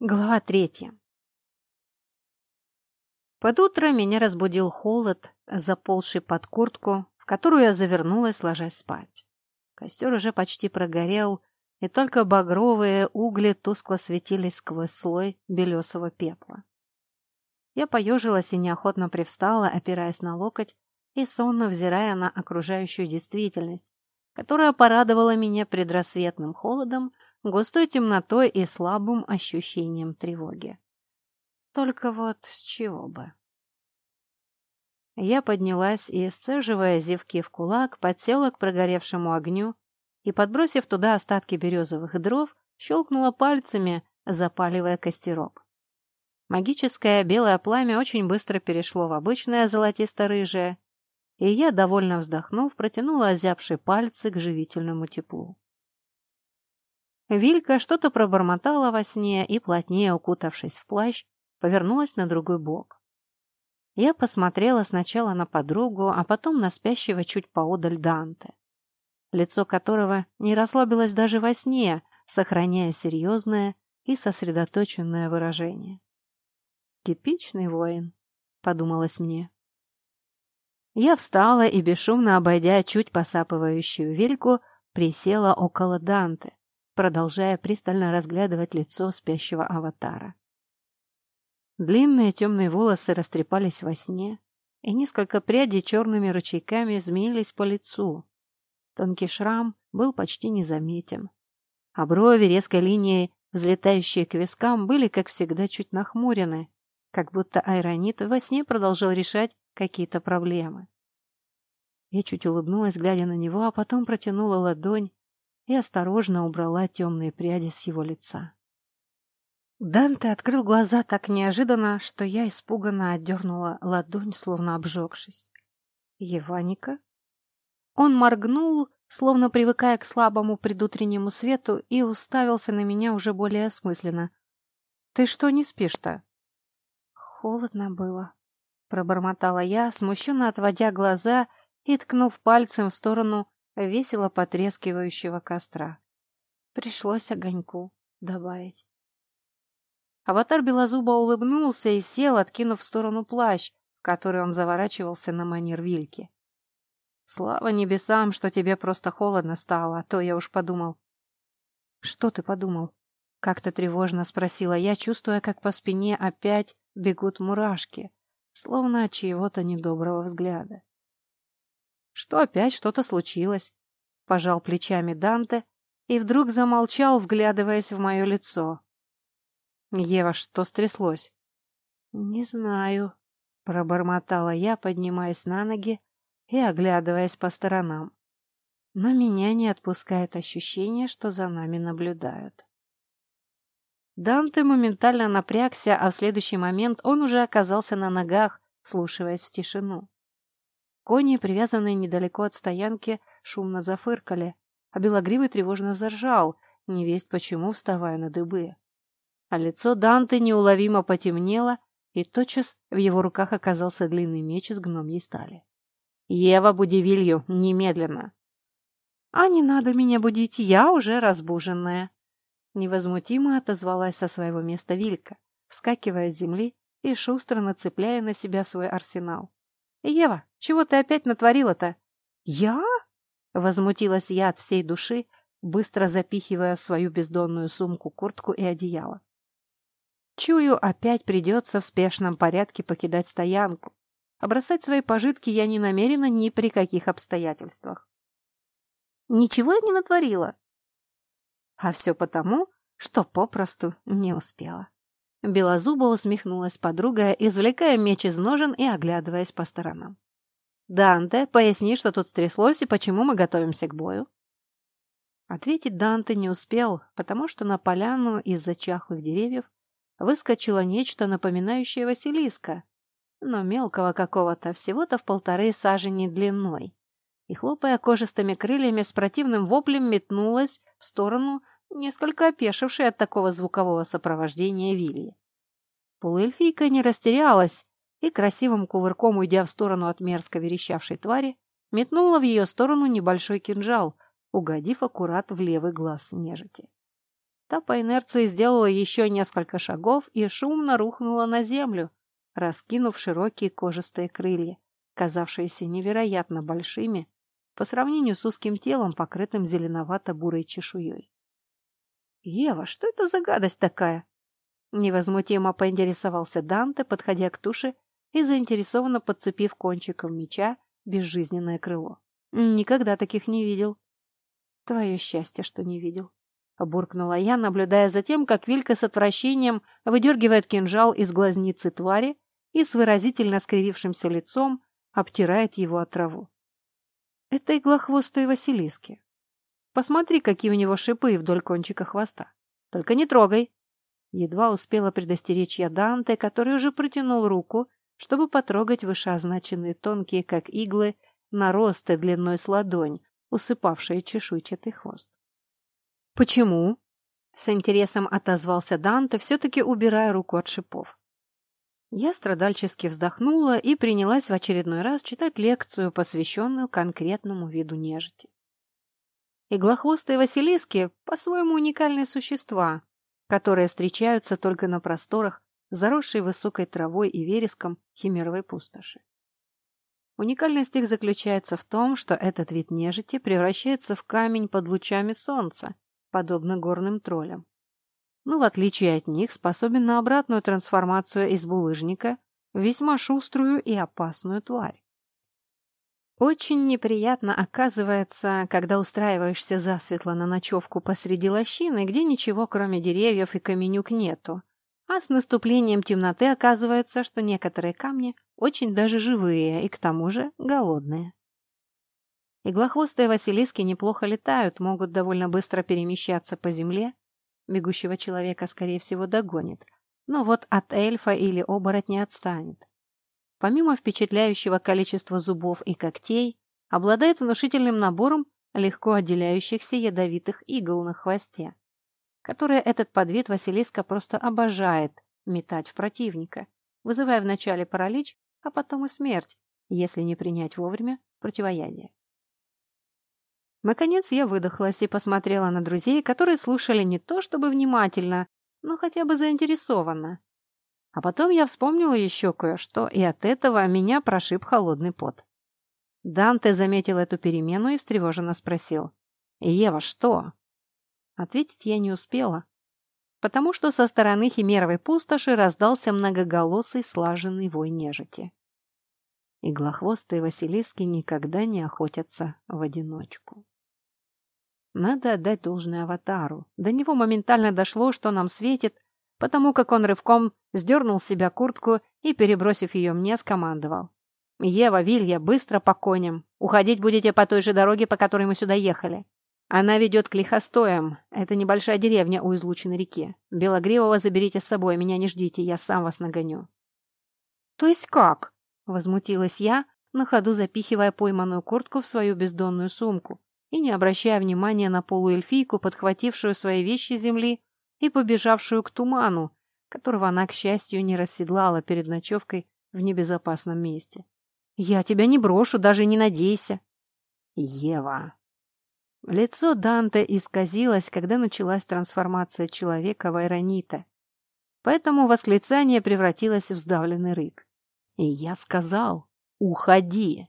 Глава третья. Под утро меня разбудил холод, заползший под куртку, в которую я завернулась, ложась спать. Костер уже почти прогорел, и только багровые угли тускло светились сквозь слой белесого пепла. Я поежилась и неохотно привстала, опираясь на локоть и сонно взирая на окружающую действительность, которая порадовала меня предрассветным холодом густой темнотой и слабым ощущением тревоги. Только вот с чего бы? Я поднялась и, сцеживая зевки в кулак, подсела к прогоревшему огню и, подбросив туда остатки березовых дров, щелкнула пальцами, запаливая костерок. Магическое белое пламя очень быстро перешло в обычное золотисто-рыжее, и я, довольно вздохнув, протянула озябшие пальцы к живительному теплу. Вилька что-то пробормотала во сне и, плотнее укутавшись в плащ, повернулась на другой бок. Я посмотрела сначала на подругу, а потом на спящего чуть поодаль Данте, лицо которого не расслабилось даже во сне, сохраняя серьезное и сосредоточенное выражение. «Типичный воин», — подумалось мне. Я встала и, бесшумно обойдя чуть посапывающую Вильку, присела около Данте, продолжая пристально разглядывать лицо спящего аватара. Длинные темные волосы растрепались во сне, и несколько прядей черными ручейками змеились по лицу. Тонкий шрам был почти незаметен, а брови резкой линией, взлетающие к вискам, были, как всегда, чуть нахмурены, как будто Айронит во сне продолжал решать какие-то проблемы. Я чуть улыбнулась, глядя на него, а потом протянула ладонь и осторожно убрала темные пряди с его лица. Данте открыл глаза так неожиданно, что я испуганно отдернула ладонь, словно обжегшись. «Еваника?» Он моргнул, словно привыкая к слабому предутреннему свету, и уставился на меня уже более осмысленно. «Ты что не спишь-то?» «Холодно было», — пробормотала я, смущенно отводя глаза и ткнув пальцем в сторону весело потрескивающего костра. Пришлось огоньку добавить. Аватар Белозуба улыбнулся и сел, откинув в сторону плащ, в который он заворачивался на манер вильки. «Слава небесам, что тебе просто холодно стало, а то я уж подумал». «Что ты подумал?» — как-то тревожно спросила я, чувствуя, как по спине опять бегут мурашки, словно от чьего-то недоброго взгляда что опять что-то случилось. Пожал плечами Данте и вдруг замолчал, вглядываясь в мое лицо. «Ева, что стряслось?» «Не знаю», — пробормотала я, поднимаясь на ноги и оглядываясь по сторонам. Но меня не отпускает ощущение, что за нами наблюдают. Данте моментально напрягся, а в следующий момент он уже оказался на ногах, вслушиваясь в тишину. Кони, привязанные недалеко от стоянки, шумно зафыркали, а белогривый тревожно заржал, невесть почему вставая на дыбы. А лицо Данте неуловимо потемнело, и тотчас в его руках оказался длинный меч из гномьей стали. «Ева, буди Вилью, немедленно!» «А не надо меня будить, я уже разбуженная!» Невозмутимо отозвалась со своего места Вилька, вскакивая с земли и шустро нацепляя на себя свой арсенал. «Ева, чего ты опять натворила-то?» «Я?» — возмутилась я от всей души, быстро запихивая в свою бездонную сумку куртку и одеяло. Чую, опять придется в спешном порядке покидать стоянку. А бросать свои пожитки я не намерена ни при каких обстоятельствах. Ничего я не натворила. А все потому, что попросту не успела. Белозуба усмехнулась подруга, извлекая меч из ножен и оглядываясь по сторонам. «Данте, поясни, что тут стряслось и почему мы готовимся к бою?» Ответить Данте не успел, потому что на поляну из-за чахлых деревьев выскочило нечто напоминающее Василиска, но мелкого какого-то, всего-то в полторы сажени длиной, и, хлопая кожистыми крыльями, с противным воплем метнулась в сторону несколько опешившей от такого звукового сопровождения Вильи. Полуэльфийка не растерялась и, красивым кувырком уйдя в сторону от мерзко верещавшей твари, метнула в ее сторону небольшой кинжал, угодив аккурат в левый глаз нежити. Та по инерции сделала еще несколько шагов и шумно рухнула на землю, раскинув широкие кожистые крылья, казавшиеся невероятно большими по сравнению с узким телом, покрытым зеленовато-бурой чешуей. «Ева, что это за гадость такая?» Невозмутимо поинтересовался Данте, подходя к туше и заинтересованно подцепив кончиком меча безжизненное крыло. «Никогда таких не видел». «Твое счастье, что не видел», — буркнула я, наблюдая за тем, как Вилька с отвращением выдергивает кинжал из глазницы твари и с выразительно скривившимся лицом обтирает его от траву. Это иглохвостые Василиски. Посмотри, какие у него шипы вдоль кончика хвоста. Только не трогай. Едва успела предостеречь я Данте, который уже протянул руку, чтобы потрогать вышеозначенные тонкие, как иглы, наросты длиной с ладонь, усыпавшие чешуйчатый хвост. «Почему?» — с интересом отозвался Данте, все-таки убирая руку от шипов. Я страдальчески вздохнула и принялась в очередной раз читать лекцию, посвященную конкретному виду нежити. Иглохвостые василиски – по-своему уникальные существа, которые встречаются только на просторах, заросшей высокой травой и вереском химеровой пустоши. Уникальность их заключается в том, что этот вид нежити превращается в камень под лучами солнца, подобно горным троллям но в отличие от них способен на обратную трансформацию из булыжника в весьма шуструю и опасную тварь. Очень неприятно оказывается, когда устраиваешься засветло на ночевку посреди лощины, где ничего кроме деревьев и каменюк нету, а с наступлением темноты оказывается, что некоторые камни очень даже живые и к тому же голодные. Иглохвостые василиски неплохо летают, могут довольно быстро перемещаться по земле, Бегущего человека, скорее всего, догонит. Но вот от эльфа или оборотня отстанет. Помимо впечатляющего количества зубов и когтей, обладает внушительным набором легко отделяющихся ядовитых игл на хвосте, которые этот подвид Василиска просто обожает метать в противника, вызывая вначале паралич, а потом и смерть, если не принять вовремя противоядие. Наконец я выдохлась и посмотрела на друзей, которые слушали не то чтобы внимательно, но хотя бы заинтересованно. А потом я вспомнила еще кое-что, и от этого меня прошиб холодный пот. Данте заметил эту перемену и встревоженно спросил. «Ева, что?» Ответить я не успела, потому что со стороны химеровой пустоши раздался многоголосый слаженный вой нежити. Иглохвостые Василиски никогда не охотятся в одиночку. Надо отдать должное аватару. До него моментально дошло, что нам светит, потому как он рывком сдернул с себя куртку и, перебросив ее мне, скомандовал. «Ева, Вилья, быстро по коням. Уходить будете по той же дороге, по которой мы сюда ехали. Она ведет к Лихостоям. Это небольшая деревня у излученной реки. Белогривого заберите с собой, меня не ждите, я сам вас нагоню». «То есть как?» — возмутилась я, на ходу запихивая пойманную куртку в свою бездонную сумку и не обращая внимания на полуэльфийку, подхватившую свои вещи с земли и побежавшую к туману, которого она, к счастью, не расседлала перед ночевкой в небезопасном месте. «Я тебя не брошу, даже не надейся!» «Ева!» Лицо Данте исказилось, когда началась трансформация человека в айронита, поэтому восклицание превратилось в сдавленный рык. «И я сказал, уходи!»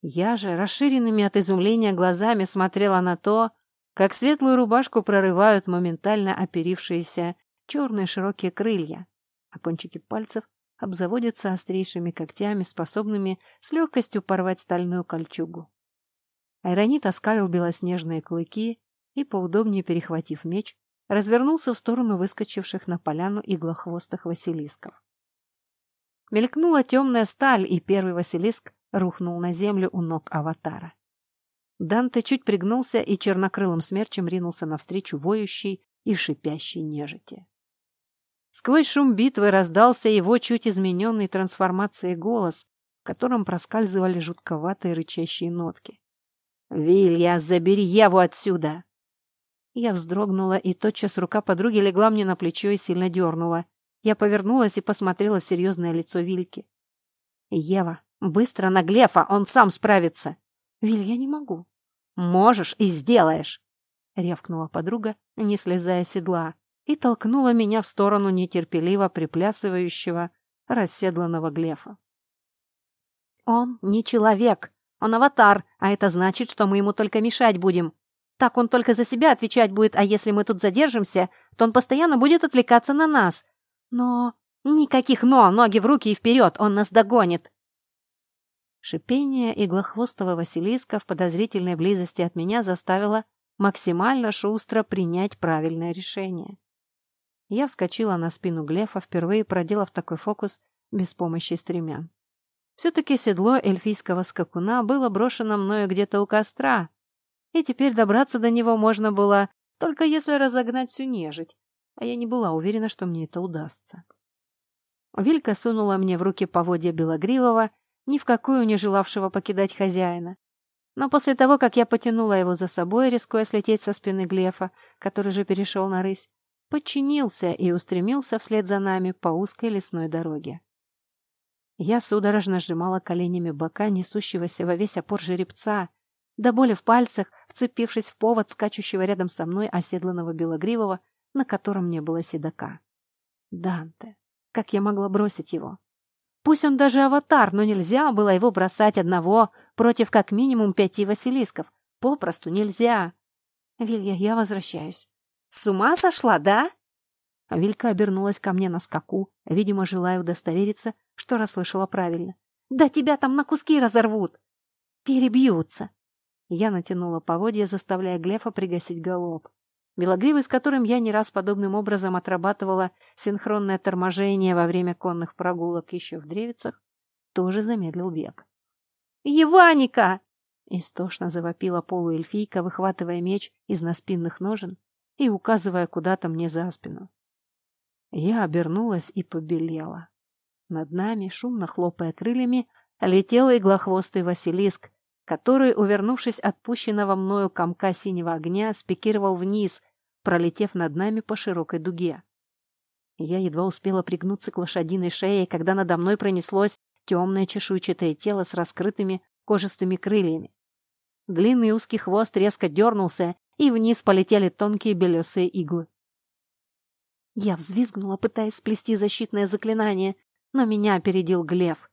Я же, расширенными от изумления глазами, смотрела на то, как светлую рубашку прорывают моментально оперившиеся черные широкие крылья, а кончики пальцев обзаводятся острейшими когтями, способными с легкостью порвать стальную кольчугу. Айронит оскалил белоснежные клыки и, поудобнее перехватив меч, развернулся в сторону выскочивших на поляну иглохвостых василисков. Мелькнула темная сталь, и первый василиск рухнул на землю у ног аватара. Данте чуть пригнулся и чернокрылым смерчем ринулся навстречу воющей и шипящей нежити. Сквозь шум битвы раздался его чуть измененный трансформацией голос, в котором проскальзывали жутковатые рычащие нотки. «Вилья, забери Яву отсюда!» Я вздрогнула, и тотчас рука подруги легла мне на плечо и сильно дернула. Я повернулась и посмотрела в серьезное лицо Вильки. «Ева, Быстро на Глефа, он сам справится. Виль, я не могу. Можешь и сделаешь. рявкнула подруга, не слезая седла, и толкнула меня в сторону нетерпеливо приплясывающего расседланного Глефа. «Он не человек, он аватар, а это значит, что мы ему только мешать будем. Так он только за себя отвечать будет, а если мы тут задержимся, то он постоянно будет отвлекаться на нас. Но никаких «но», ноги в руки и вперед, он нас догонит!» Шипение иглохвостого Василиска в подозрительной близости от меня заставило максимально шустро принять правильное решение. Я вскочила на спину Глефа, впервые проделав такой фокус без помощи стремян. Все-таки седло эльфийского скакуна было брошено мною где-то у костра, и теперь добраться до него можно было только если разогнать всю нежить, а я не была уверена, что мне это удастся. Вилька сунула мне в руки поводья Белогривого, ни в какую не желавшего покидать хозяина. Но после того, как я потянула его за собой, рискуя слететь со спины Глефа, который же перешел на рысь, подчинился и устремился вслед за нами по узкой лесной дороге. Я судорожно сжимала коленями бока несущегося во весь опор жеребца, до боли в пальцах, вцепившись в повод скачущего рядом со мной оседланного белогривого, на котором не было седока. Данте. Как я могла бросить его? Пусть он даже аватар, но нельзя было его бросать одного против как минимум пяти василисков. Попросту нельзя. Вилья, я возвращаюсь. С ума сошла, да? Вилька обернулась ко мне на скаку, видимо, желая удостовериться, что расслышала правильно. «Да тебя там на куски разорвут!» «Перебьются!» Я натянула поводья, заставляя Глефа пригасить галоп. Белогривый, с которым я не раз подобным образом отрабатывала синхронное торможение во время конных прогулок еще в Древицах, тоже замедлил бег. «Еваника!» — истошно завопила полуэльфийка, выхватывая меч из наспинных ножен и указывая куда-то мне за спину. Я обернулась и побелела. Над нами, шумно хлопая крыльями, летел иглохвостый Василиск, который, увернувшись от пущенного мною комка синего огня, спикировал вниз, пролетев над нами по широкой дуге. Я едва успела пригнуться к лошадиной шее, когда надо мной пронеслось темное чешуйчатое тело с раскрытыми кожистыми крыльями. Длинный узкий хвост резко дернулся, и вниз полетели тонкие белесые иглы. Я взвизгнула, пытаясь сплести защитное заклинание, но меня опередил Глев.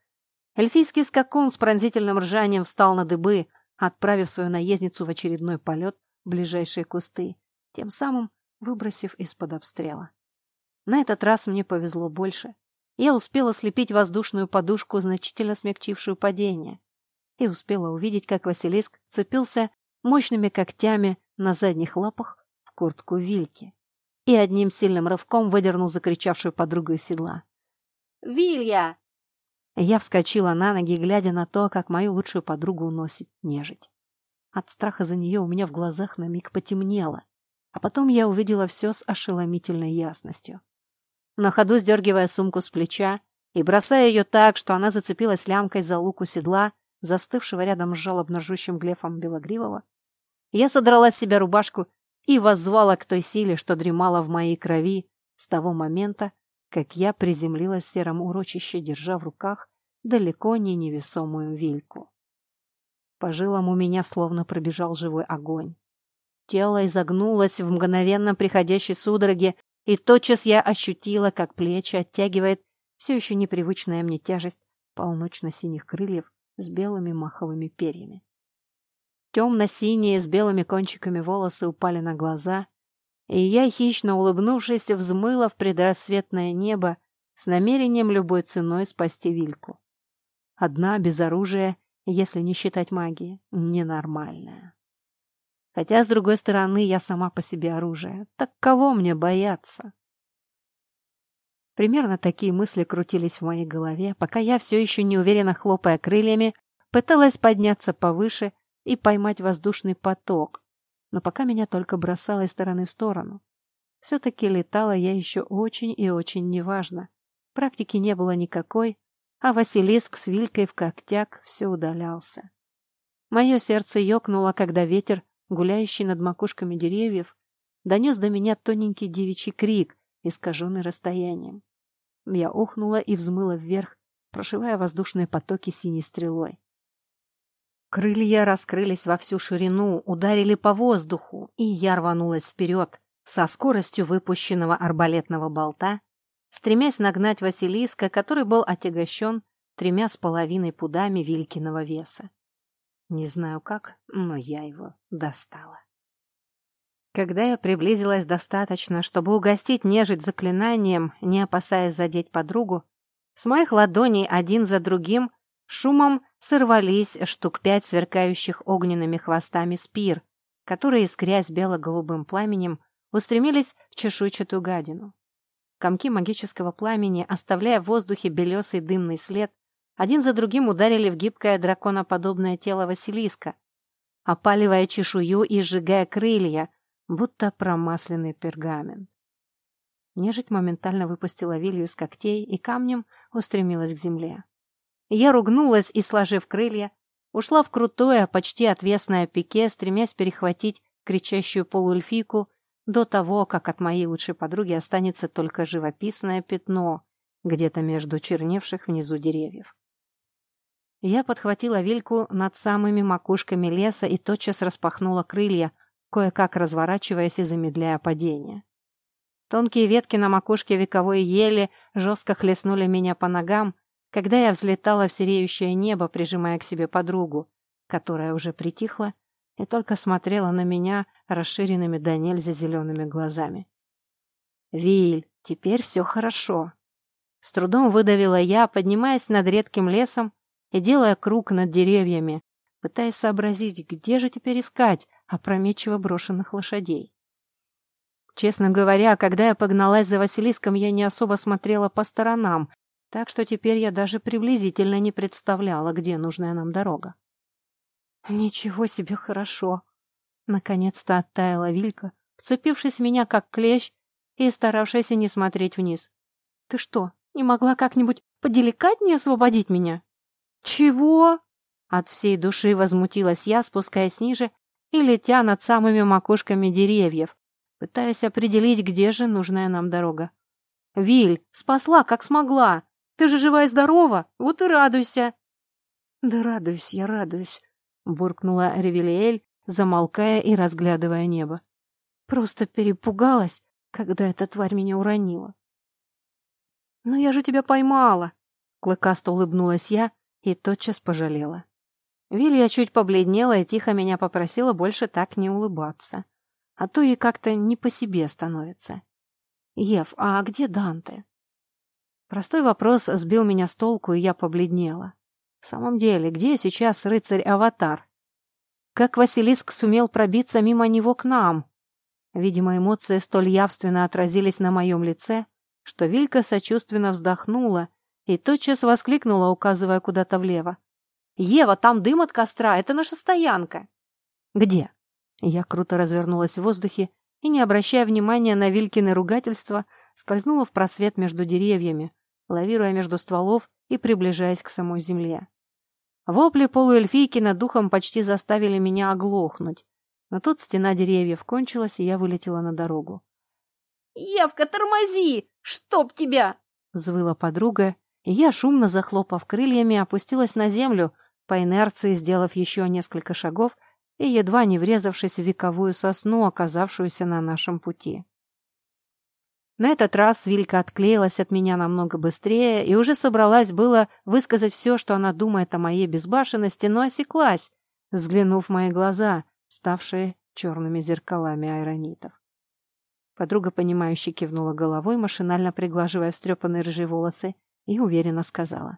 Эльфийский скакун с пронзительным ржанием встал на дыбы, отправив свою наездницу в очередной полет в ближайшие кусты, тем самым выбросив из-под обстрела. На этот раз мне повезло больше. Я успела слепить воздушную подушку, значительно смягчившую падение, и успела увидеть, как Василиск вцепился мощными когтями на задних лапах в куртку Вильки и одним сильным рывком выдернул закричавшую подругу из седла. Вилья!» Я вскочила на ноги, глядя на то, как мою лучшую подругу уносит нежить. От страха за нее у меня в глазах на миг потемнело, а потом я увидела все с ошеломительной ясностью. На ходу сдергивая сумку с плеча и бросая ее так, что она зацепилась лямкой за луку седла, застывшего рядом с жалобно ржущим глефом Белогривого, я содрала с себя рубашку и воззвала к той силе, что дремала в моей крови с того момента, как я приземлилась в сером урочище, держа в руках далеко не невесомую вильку. По жилам у меня словно пробежал живой огонь. Тело изогнулось в мгновенно приходящей судороге, и тотчас я ощутила, как плечи оттягивает все еще непривычная мне тяжесть полночно-синих крыльев с белыми маховыми перьями. Темно-синие с белыми кончиками волосы упали на глаза, и я, хищно улыбнувшись, взмыла в предрассветное небо с намерением любой ценой спасти Вильку. Одна, без оружия, если не считать магии, ненормальная. Хотя, с другой стороны, я сама по себе оружие. Так кого мне бояться? Примерно такие мысли крутились в моей голове, пока я, все еще неуверенно хлопая крыльями, пыталась подняться повыше и поймать воздушный поток, но пока меня только бросало из стороны в сторону. Все-таки летала я еще очень и очень неважно. Практики не было никакой, а Василиск с Вилькой в когтяк все удалялся. Мое сердце ёкнуло, когда ветер, гуляющий над макушками деревьев, донес до меня тоненький девичий крик, искаженный расстоянием. Я ухнула и взмыла вверх, прошивая воздушные потоки синей стрелой. Крылья раскрылись во всю ширину, ударили по воздуху, и я рванулась вперед со скоростью выпущенного арбалетного болта, стремясь нагнать Василиска, который был отягощен тремя с половиной пудами Вилькиного веса. Не знаю как, но я его достала. Когда я приблизилась достаточно, чтобы угостить нежить заклинанием, не опасаясь задеть подругу, с моих ладоней один за другим шумом сорвались штук пять сверкающих огненными хвостами спир, которые, искрясь бело-голубым пламенем, устремились в чешуйчатую гадину. Комки магического пламени, оставляя в воздухе белесый дымный след, один за другим ударили в гибкое драконоподобное тело Василиска, опаливая чешую и сжигая крылья, будто промасленный пергамент. Нежить моментально выпустила вилью из когтей и камнем устремилась к земле. Я ругнулась и, сложив крылья, ушла в крутое, почти отвесное пике, стремясь перехватить кричащую полуэльфийку до того, как от моей лучшей подруги останется только живописное пятно где-то между черневших внизу деревьев. Я подхватила вильку над самыми макушками леса и тотчас распахнула крылья, кое-как разворачиваясь и замедляя падение. Тонкие ветки на макушке вековой ели жестко хлестнули меня по ногам, когда я взлетала в сереющее небо, прижимая к себе подругу, которая уже притихла и только смотрела на меня расширенными до нельзя зелеными глазами. «Виль, теперь все хорошо!» С трудом выдавила я, поднимаясь над редким лесом и делая круг над деревьями, пытаясь сообразить, где же теперь искать опрометчиво брошенных лошадей. Честно говоря, когда я погналась за Василиском, я не особо смотрела по сторонам, так что теперь я даже приблизительно не представляла, где нужная нам дорога. Ничего себе хорошо! Наконец-то оттаяла Вилька, вцепившись в меня как клещ и старавшаяся не смотреть вниз. Ты что, не могла как-нибудь поделикатнее освободить меня? «Чего?» От всей души возмутилась я, спускаясь ниже и летя над самыми макушками деревьев, пытаясь определить, где же нужная нам дорога. «Виль, спасла, как смогла! Ты же жива и здорова, вот и радуйся!» «Да радуюсь я, радуюсь!» — буркнула Ревелиэль, замолкая и разглядывая небо. «Просто перепугалась, когда эта тварь меня уронила». «Но я же тебя поймала!» — клыкасто улыбнулась я, и тотчас пожалела. Вилья чуть побледнела и тихо меня попросила больше так не улыбаться. А то ей как-то не по себе становится. «Ев, а где Данте?» Простой вопрос сбил меня с толку, и я побледнела. В самом деле, где сейчас рыцарь-аватар? Как Василиск сумел пробиться мимо него к нам? Видимо, эмоции столь явственно отразились на моем лице, что Вилька сочувственно вздохнула и тотчас воскликнула, указывая куда-то влево. «Ева, там дым от костра, это наша стоянка!» «Где?» Я круто развернулась в воздухе и, не обращая внимания на Вилькины ругательства, скользнула в просвет между деревьями, лавируя между стволов и приближаясь к самой земле. Вопли полуэльфийки над духом почти заставили меня оглохнуть, но тут стена деревьев кончилась, и я вылетела на дорогу. «Евка, тормози! Чтоб тебя!» — взвыла подруга и я, шумно захлопав крыльями, опустилась на землю, по инерции сделав еще несколько шагов и едва не врезавшись в вековую сосну, оказавшуюся на нашем пути. На этот раз Вилька отклеилась от меня намного быстрее и уже собралась было высказать все, что она думает о моей безбашенности, но осеклась, взглянув в мои глаза, ставшие черными зеркалами айронитов. Подруга, понимающе кивнула головой, машинально приглаживая встрепанные рыжие волосы, и уверенно сказала.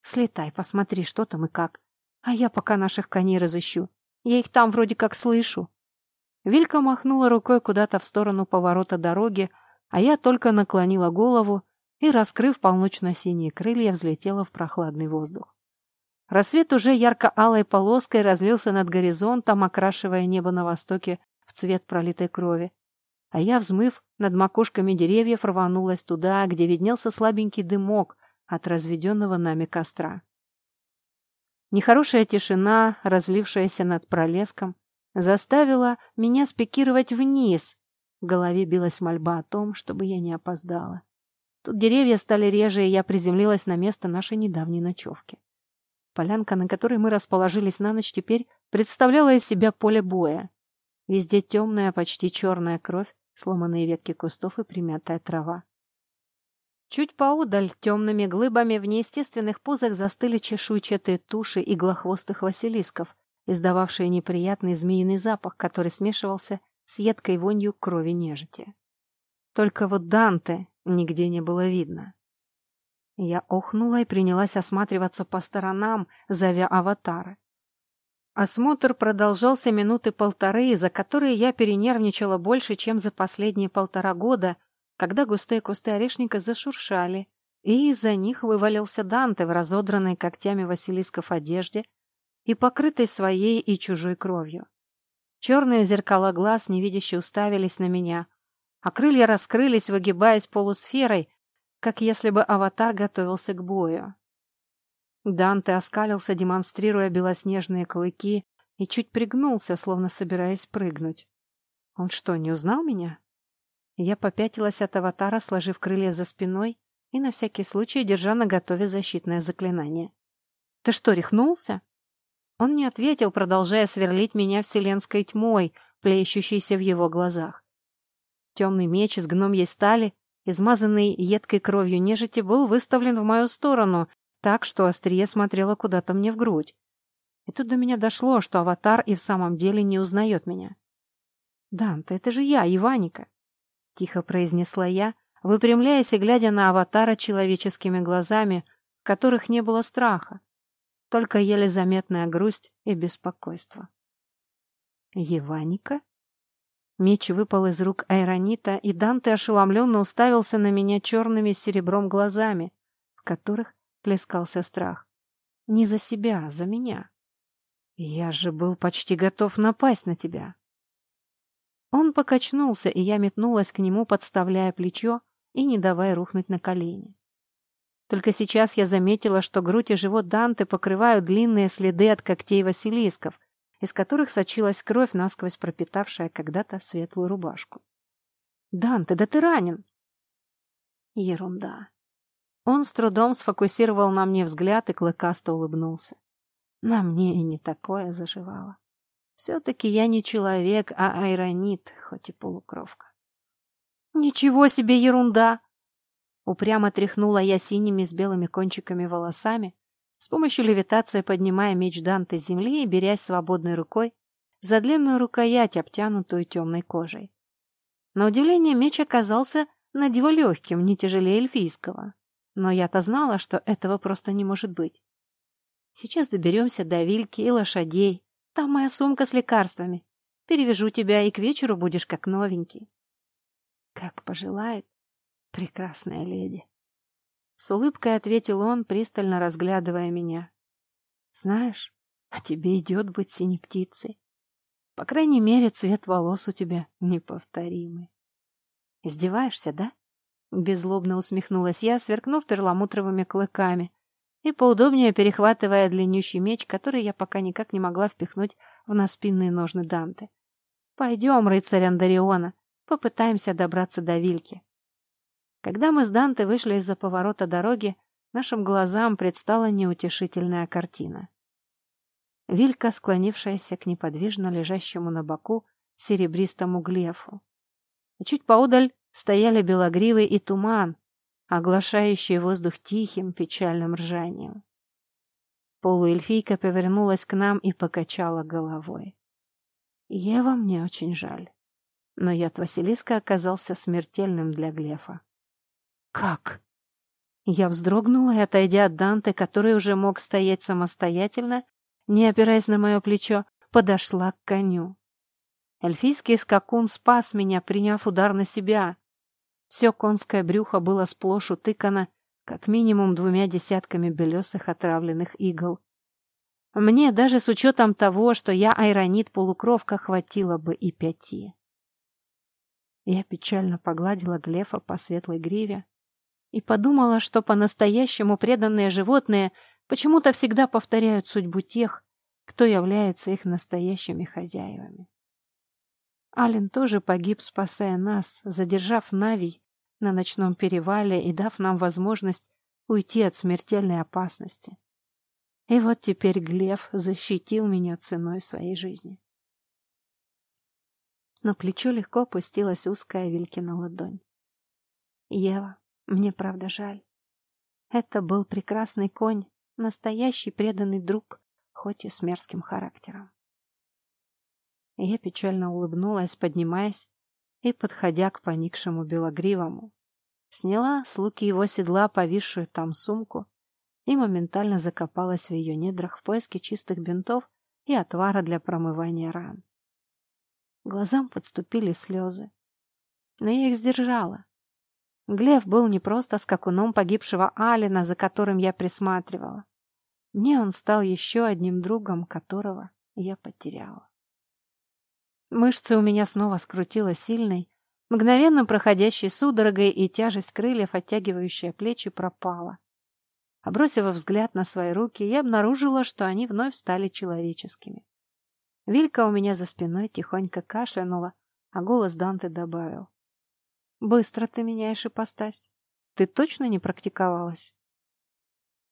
«Слетай, посмотри, что там и как. А я пока наших коней разыщу. Я их там вроде как слышу». Вилька махнула рукой куда-то в сторону поворота дороги, а я только наклонила голову и, раскрыв полночно-синие крылья, взлетела в прохладный воздух. Рассвет уже ярко-алой полоской разлился над горизонтом, окрашивая небо на востоке в цвет пролитой крови а я, взмыв над макушками деревьев, рванулась туда, где виднелся слабенький дымок от разведенного нами костра. Нехорошая тишина, разлившаяся над пролеском, заставила меня спикировать вниз. В голове билась мольба о том, чтобы я не опоздала. Тут деревья стали реже, и я приземлилась на место нашей недавней ночевки. Полянка, на которой мы расположились на ночь, теперь представляла из себя поле боя. Везде темная, почти черная кровь, сломанные ветки кустов и примятая трава. Чуть поодаль темными глыбами в неестественных позах застыли чешуйчатые туши иглохвостых василисков, издававшие неприятный змеиный запах, который смешивался с едкой вонью крови нежити. Только вот Данте нигде не было видно. Я охнула и принялась осматриваться по сторонам, зовя аватара. Осмотр продолжался минуты полторы, за которые я перенервничала больше, чем за последние полтора года, когда густые кусты орешника зашуршали, и из-за них вывалился Данте в разодранной когтями Василисков одежде и покрытой своей и чужой кровью. Черные зеркала глаз невидяще уставились на меня, а крылья раскрылись, выгибаясь полусферой, как если бы аватар готовился к бою. Данте оскалился, демонстрируя белоснежные клыки, и чуть пригнулся, словно собираясь прыгнуть. Он что, не узнал меня? Я попятилась от аватара, сложив крылья за спиной и на всякий случай держа на готове защитное заклинание. «Ты что, рехнулся?» Он не ответил, продолжая сверлить меня вселенской тьмой, плещущейся в его глазах. Темный меч из гномьей стали, измазанный едкой кровью нежити, был выставлен в мою сторону, так что острие смотрело куда-то мне в грудь. И тут до меня дошло, что аватар и в самом деле не узнает меня. «Данте, это же я, Иваника!» — тихо произнесла я, выпрямляясь и глядя на аватара человеческими глазами, в которых не было страха, только еле заметная грусть и беспокойство. «Еваника?» Меч выпал из рук Айронита, и Данте ошеломленно уставился на меня черными серебром глазами, в которых плескался страх. Не за себя, а за меня. Я же был почти готов напасть на тебя. Он покачнулся, и я метнулась к нему, подставляя плечо и не давая рухнуть на колени. Только сейчас я заметила, что грудь и живот Данте покрывают длинные следы от когтей Василисков, из которых сочилась кровь, насквозь пропитавшая когда-то светлую рубашку. «Данте, да ты ранен!» Ерунда. Он с трудом сфокусировал на мне взгляд и клыкасто улыбнулся. На мне и не такое заживало. Все-таки я не человек, а айронит, хоть и полукровка. «Ничего себе ерунда!» Упрямо тряхнула я синими с белыми кончиками волосами, с помощью левитации поднимая меч Данте с земли и берясь свободной рукой за длинную рукоять, обтянутую темной кожей. На удивление меч оказался над его легким, не тяжелее эльфийского. Но я-то знала, что этого просто не может быть. Сейчас доберемся до вильки и лошадей, там моя сумка с лекарствами. Перевяжу тебя, и к вечеру будешь как новенький. Как пожелает прекрасная леди. С улыбкой ответил он, пристально разглядывая меня. Знаешь, а тебе идет быть синей птицей. По крайней мере, цвет волос у тебя неповторимый. Издеваешься, да? Беззлобно усмехнулась я, сверкнув перламутровыми клыками, и поудобнее перехватывая длиннющий меч, который я пока никак не могла впихнуть в наспинные ножны Данте. «Пойдем, рыцарь Андариона, попытаемся добраться до Вильки». Когда мы с Данте вышли из-за поворота дороги, нашим глазам предстала неутешительная картина. Вилька, склонившаяся к неподвижно лежащему на боку серебристому глефу. И чуть поодаль стояли белогривый и туман, оглашающий воздух тихим печальным ржанием. Полуэльфийка повернулась к нам и покачала головой. Ева, мне очень жаль. Но яд Василиска оказался смертельным для Глефа. Как? Я вздрогнула и, отойдя от Данте, который уже мог стоять самостоятельно, не опираясь на мое плечо, подошла к коню. Эльфийский скакун спас меня, приняв удар на себя. Все конское брюхо было сплошь утыкано как минимум двумя десятками белесых отравленных игл. Мне даже с учетом того, что я айронит-полукровка, хватило бы и пяти. Я печально погладила Глефа по светлой гриве и подумала, что по-настоящему преданные животные почему-то всегда повторяют судьбу тех, кто является их настоящими хозяевами. Ален тоже погиб, спасая нас, задержав Навий на ночном перевале и дав нам возможность уйти от смертельной опасности. И вот теперь Глеб защитил меня ценой своей жизни. На плечо легко опустилась узкая Вилькина ладонь. Ева, мне правда жаль. Это был прекрасный конь, настоящий преданный друг, хоть и с мерзким характером. Я печально улыбнулась, поднимаясь и подходя к поникшему белогривому. Сняла с луки его седла повисшую там сумку и моментально закопалась в ее недрах в поиске чистых бинтов и отвара для промывания ран. Глазам подступили слезы, но я их сдержала. Глеб был не просто скакуном погибшего Алина, за которым я присматривала. Мне он стал еще одним другом, которого я потеряла. Мышцы у меня снова скрутила сильной, мгновенно проходящей судорогой, и тяжесть крыльев, оттягивающая плечи, пропала. Обросив взгляд на свои руки, я обнаружила, что они вновь стали человеческими. Вилька у меня за спиной тихонько кашлянула, а голос Данте добавил. Быстро ты меняешь ипостась. Ты точно не практиковалась?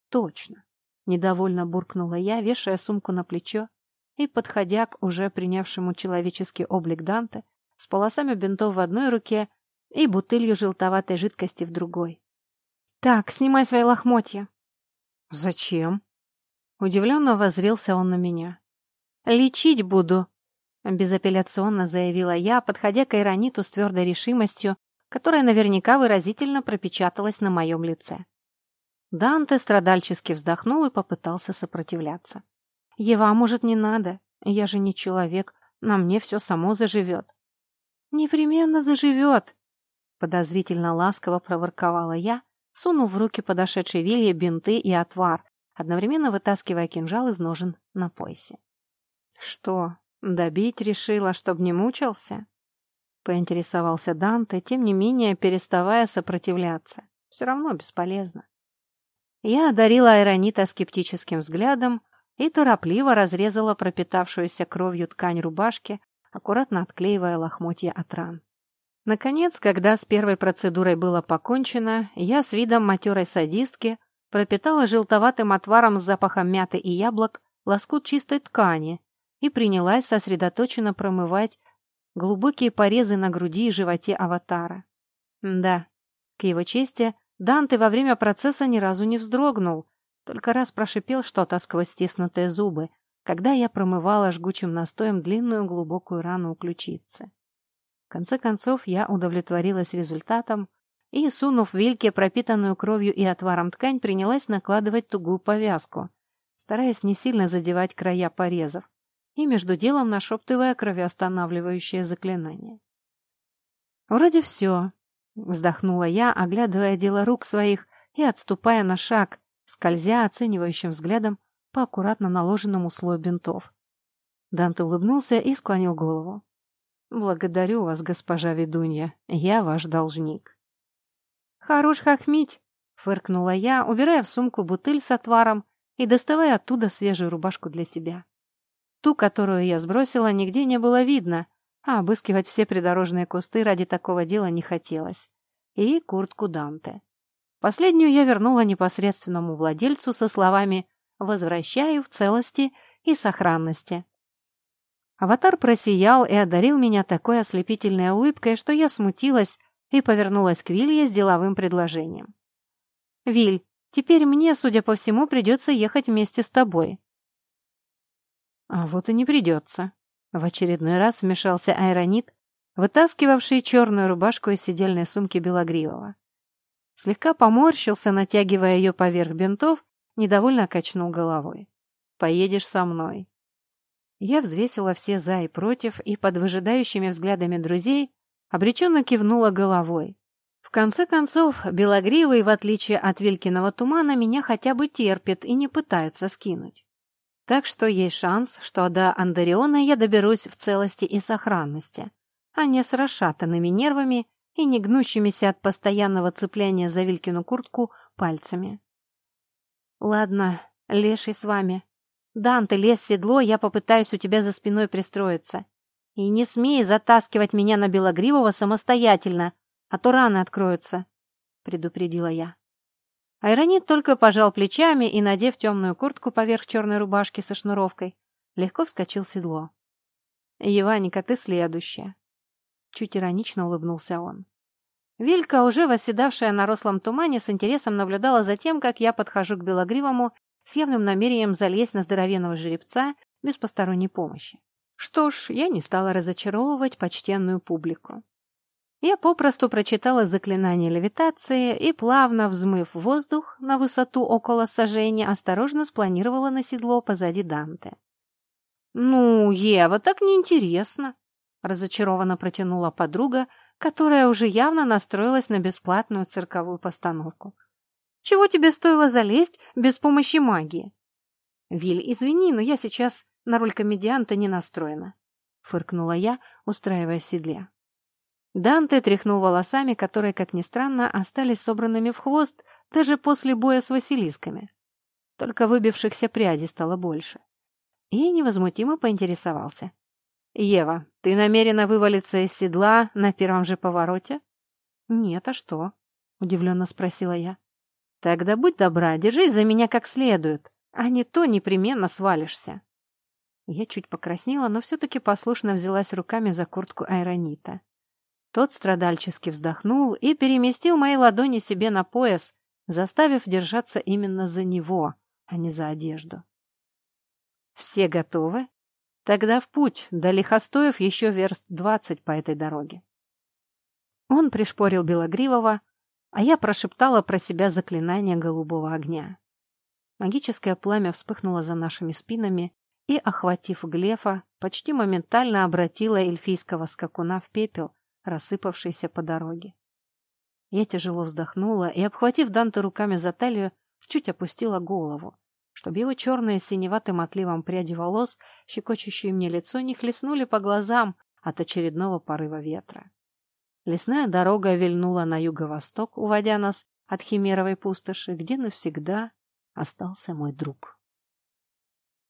Точно. Недовольно буркнула я, вешая сумку на плечо и, подходя к уже принявшему человеческий облик Данте, с полосами бинтов в одной руке и бутылью желтоватой жидкости в другой. «Так, снимай свои лохмотья». «Зачем?» Удивленно воззрился он на меня. «Лечить буду», — безапелляционно заявила я, подходя к Айрониту с твердой решимостью которая наверняка выразительно пропечаталась на моем лице. Данте страдальчески вздохнул и попытался сопротивляться. «Ева, а может, не надо? Я же не человек, на мне все само заживет». «Непременно заживет!» Подозрительно ласково проворковала я, сунув в руки подошедшей Вилье бинты и отвар, одновременно вытаскивая кинжал из ножен на поясе. «Что, добить решила, чтоб не мучился?» Поинтересовался Данте, тем не менее переставая сопротивляться. Все равно бесполезно. Я одарила Айронита скептическим взглядом и торопливо разрезала пропитавшуюся кровью ткань рубашки, аккуратно отклеивая лохмотья от ран. Наконец, когда с первой процедурой было покончено, я с видом матерой садистки пропитала желтоватым отваром с запахом мяты и яблок лоскут чистой ткани и принялась сосредоточенно промывать глубокие порезы на груди и животе аватара. Да, к его чести, Данте во время процесса ни разу не вздрогнул, только раз прошипел что-то сквозь стиснутые зубы, когда я промывала жгучим настоем длинную глубокую рану у ключицы. В конце концов, я удовлетворилась результатом и, сунув вильке пропитанную кровью и отваром ткань, принялась накладывать тугую повязку, стараясь не сильно задевать края порезов, и между делом нашептывая кровеостанавливающее заклинание. «Вроде все», — вздохнула я, оглядывая дело рук своих и отступая на шаг, скользя оценивающим взглядом по аккуратно наложенному слою бинтов. Данте улыбнулся и склонил голову. «Благодарю вас, госпожа ведунья, я ваш должник». «Хорош хохмить!» — фыркнула я, убирая в сумку бутыль с отваром и доставая оттуда свежую рубашку для себя. Ту, которую я сбросила, нигде не было видно, а обыскивать все придорожные кусты ради такого дела не хотелось. И куртку Данте. Последнюю я вернула непосредственному владельцу со словами «возвращаю в целости и сохранности». Аватар просиял и одарил меня такой ослепительной улыбкой, что я смутилась и повернулась к Вилье с деловым предложением. «Виль, теперь мне, судя по всему, придется ехать вместе с тобой. А вот и не придется. В очередной раз вмешался Айронит, вытаскивавший черную рубашку из сидельной сумки Белогривого. Слегка поморщился, натягивая ее поверх бинтов, недовольно качнул головой. «Поедешь со мной». Я взвесила все «за» и «против» и под выжидающими взглядами друзей обреченно кивнула головой. В конце концов, Белогривый, в отличие от Вилькиного тумана, меня хотя бы терпит и не пытается скинуть. Так что есть шанс, что до Андариона я доберусь в целости и сохранности, а не с расшатанными нервами и не гнущимися от постоянного цепляния за Вилькину куртку пальцами. Ладно, леший с вами. Дан, ты лез в седло, я попытаюсь у тебя за спиной пристроиться. И не смей затаскивать меня на Белогривого самостоятельно, а то раны откроются, предупредила я. Айронит только пожал плечами и, надев темную куртку поверх черной рубашки со шнуровкой, легко вскочил в седло. «Еваника, ты следующая!» Чуть иронично улыбнулся он. Вилька, уже восседавшая на рослом тумане, с интересом наблюдала за тем, как я подхожу к Белогривому с явным намерением залезть на здоровенного жеребца без посторонней помощи. Что ж, я не стала разочаровывать почтенную публику. Я попросту прочитала заклинание левитации и, плавно взмыв воздух на высоту около сажения, осторожно спланировала на седло позади Данте. «Ну, Ева, так неинтересно!» — разочарованно протянула подруга, которая уже явно настроилась на бесплатную цирковую постановку. «Чего тебе стоило залезть без помощи магии?» «Виль, извини, но я сейчас на роль комедианта не настроена», — фыркнула я, устраиваясь в седле. Данте тряхнул волосами, которые, как ни странно, остались собранными в хвост даже после боя с Василисками. Только выбившихся прядей стало больше. И невозмутимо поинтересовался. «Ева, ты намерена вывалиться из седла на первом же повороте?» «Нет, а что?» — удивленно спросила я. «Тогда будь добра, держись за меня как следует, а не то непременно свалишься». Я чуть покраснела, но все-таки послушно взялась руками за куртку аэронита. Тот страдальчески вздохнул и переместил мои ладони себе на пояс, заставив держаться именно за него, а не за одежду. «Все готовы? Тогда в путь, до Лихостоев еще верст двадцать по этой дороге». Он пришпорил Белогривого, а я прошептала про себя заклинание голубого огня. Магическое пламя вспыхнуло за нашими спинами и, охватив Глефа, почти моментально обратило эльфийского скакуна в пепел, рассыпавшийся по дороге. Я тяжело вздохнула и, обхватив Данте руками за талию, чуть опустила голову, чтобы его черные с синеватым отливом пряди волос, щекочущие мне лицо, не хлестнули по глазам от очередного порыва ветра. Лесная дорога вильнула на юго-восток, уводя нас от Химеровой пустоши, где навсегда остался мой друг.